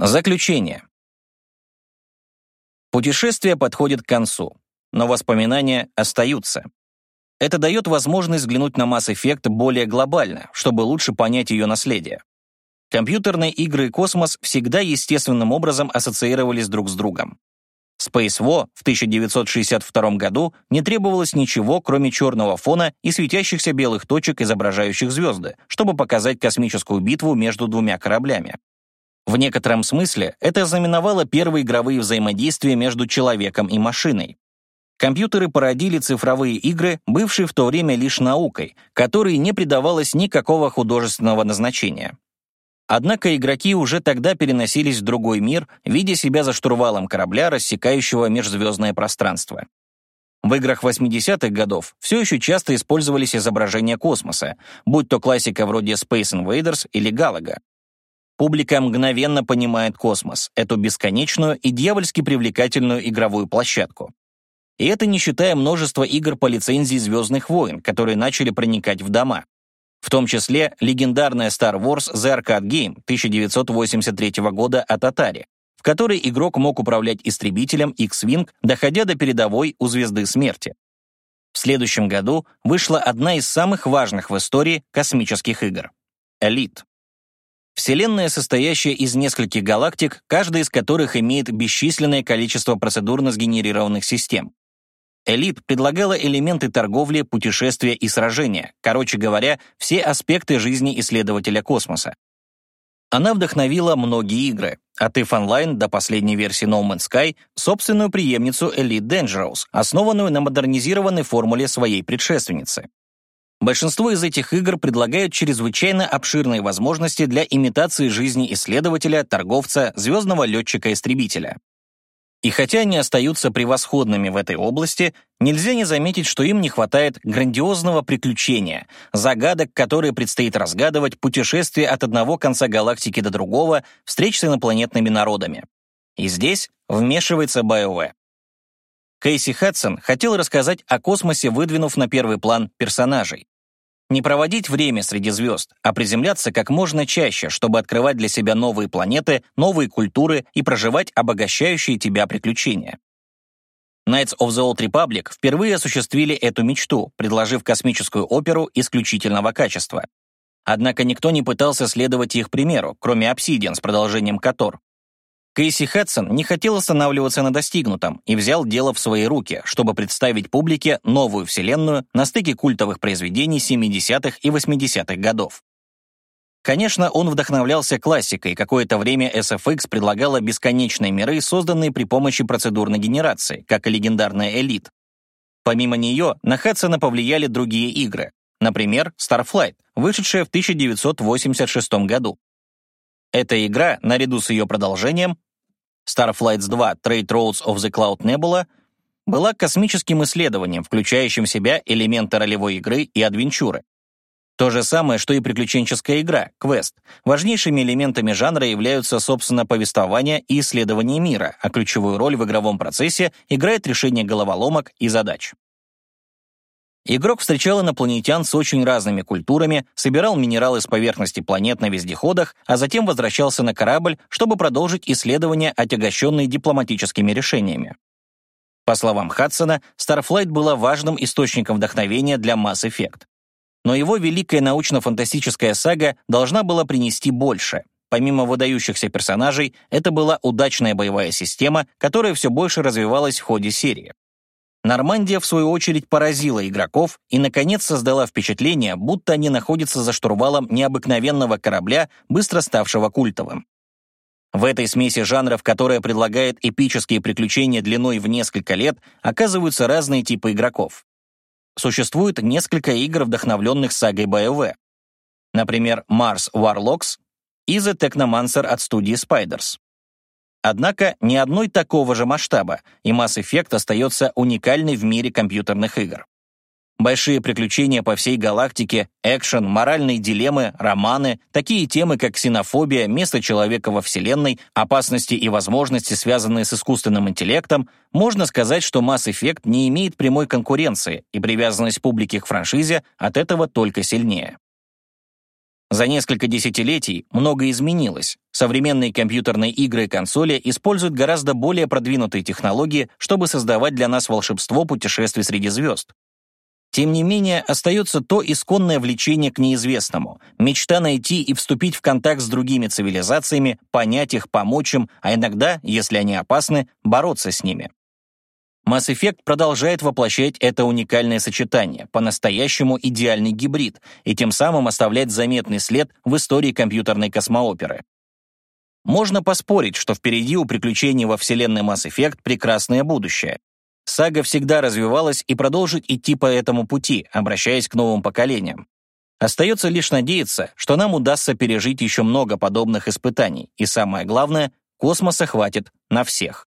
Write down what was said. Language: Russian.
Заключение. Путешествие подходит к концу, но воспоминания остаются. Это дает возможность взглянуть на Effect более глобально, чтобы лучше понять ее наследие. Компьютерные игры и космос всегда естественным образом ассоциировались друг с другом. Space War в 1962 году не требовалось ничего, кроме черного фона и светящихся белых точек, изображающих звезды, чтобы показать космическую битву между двумя кораблями. В некотором смысле это знаменовало первые игровые взаимодействия между человеком и машиной. Компьютеры породили цифровые игры, бывшие в то время лишь наукой, которой не придавалось никакого художественного назначения. Однако игроки уже тогда переносились в другой мир, видя себя за штурвалом корабля, рассекающего межзвездное пространство. В играх 80-х годов все еще часто использовались изображения космоса, будь то классика вроде Space Invaders или Galaga. Публика мгновенно понимает космос, эту бесконечную и дьявольски привлекательную игровую площадку. И это не считая множества игр по лицензии «Звездных войн», которые начали проникать в дома. В том числе легендарная Star Wars The Arcade Game 1983 года от Atari, в которой игрок мог управлять истребителем X-Wing, доходя до передовой у Звезды Смерти. В следующем году вышла одна из самых важных в истории космических игр — Elite. Вселенная, состоящая из нескольких галактик, каждая из которых имеет бесчисленное количество процедурно сгенерированных систем. Элит предлагала элементы торговли, путешествия и сражения, короче говоря, все аспекты жизни исследователя космоса. Она вдохновила многие игры, от EVE Online до последней версии No Man's Sky, собственную преемницу Elite Dangerous, основанную на модернизированной формуле своей предшественницы. Большинство из этих игр предлагают чрезвычайно обширные возможности для имитации жизни исследователя, торговца, звездного летчика-истребителя. И хотя они остаются превосходными в этой области, нельзя не заметить, что им не хватает грандиозного приключения, загадок, которые предстоит разгадывать, путешествие от одного конца галактики до другого, встреч с инопланетными народами. И здесь вмешивается BioWare. Кейси Хадсон хотел рассказать о космосе, выдвинув на первый план персонажей. Не проводить время среди звезд, а приземляться как можно чаще, чтобы открывать для себя новые планеты, новые культуры и проживать обогащающие тебя приключения. Knights of the Old Republic впервые осуществили эту мечту, предложив космическую оперу исключительного качества. Однако никто не пытался следовать их примеру, кроме Obsidian с продолжением Котор. Кейси Хадсон не хотел останавливаться на достигнутом и взял дело в свои руки, чтобы представить публике новую вселенную на стыке культовых произведений 70-х и 80-х годов. Конечно, он вдохновлялся классикой, какое-то время SFX предлагала бесконечные миры, созданные при помощи процедурной генерации, как и легендарная «Элит». Помимо нее, на Хадсона повлияли другие игры, например, Starflight, вышедшая в 1986 году. Эта игра, наряду с ее продолжением, Starflights 2 Trade Roads of the Cloud Nebula была космическим исследованием, включающим в себя элементы ролевой игры и адвенчуры. То же самое, что и приключенческая игра, квест. Важнейшими элементами жанра являются, собственно, повествование и исследование мира, а ключевую роль в игровом процессе играет решение головоломок и задач. Игрок встречал инопланетян с очень разными культурами, собирал минералы с поверхности планет на вездеходах, а затем возвращался на корабль, чтобы продолжить исследования, отягощенные дипломатическими решениями. По словам Хадсона, Starflight была важным источником вдохновения для Mass Effect. Но его великая научно-фантастическая сага должна была принести больше. Помимо выдающихся персонажей, это была удачная боевая система, которая все больше развивалась в ходе серии. Нормандия, в свою очередь, поразила игроков и, наконец, создала впечатление, будто они находятся за штурвалом необыкновенного корабля, быстро ставшего культовым. В этой смеси жанров, которая предлагает эпические приключения длиной в несколько лет, оказываются разные типы игроков. Существует несколько игр, вдохновленных сагой BioWare. Например, Mars Warlocks и The Technomancer от студии Spiders. Однако ни одной такого же масштаба, и Mass Effect остается уникальной в мире компьютерных игр. Большие приключения по всей галактике, экшен, моральные дилеммы, романы, такие темы, как ксенофобия, место человека во Вселенной, опасности и возможности, связанные с искусственным интеллектом, можно сказать, что Mass Effect не имеет прямой конкуренции, и привязанность публики к франшизе от этого только сильнее. За несколько десятилетий многое изменилось. Современные компьютерные игры и консоли используют гораздо более продвинутые технологии, чтобы создавать для нас волшебство путешествий среди звезд. Тем не менее, остается то исконное влечение к неизвестному, мечта найти и вступить в контакт с другими цивилизациями, понять их, помочь им, а иногда, если они опасны, бороться с ними. Mass Effect продолжает воплощать это уникальное сочетание, по-настоящему идеальный гибрид, и тем самым оставлять заметный след в истории компьютерной космооперы. Можно поспорить, что впереди у приключений во вселенной Mass Effect прекрасное будущее. Сага всегда развивалась и продолжит идти по этому пути, обращаясь к новым поколениям. Остается лишь надеяться, что нам удастся пережить еще много подобных испытаний, и самое главное, космоса хватит на всех.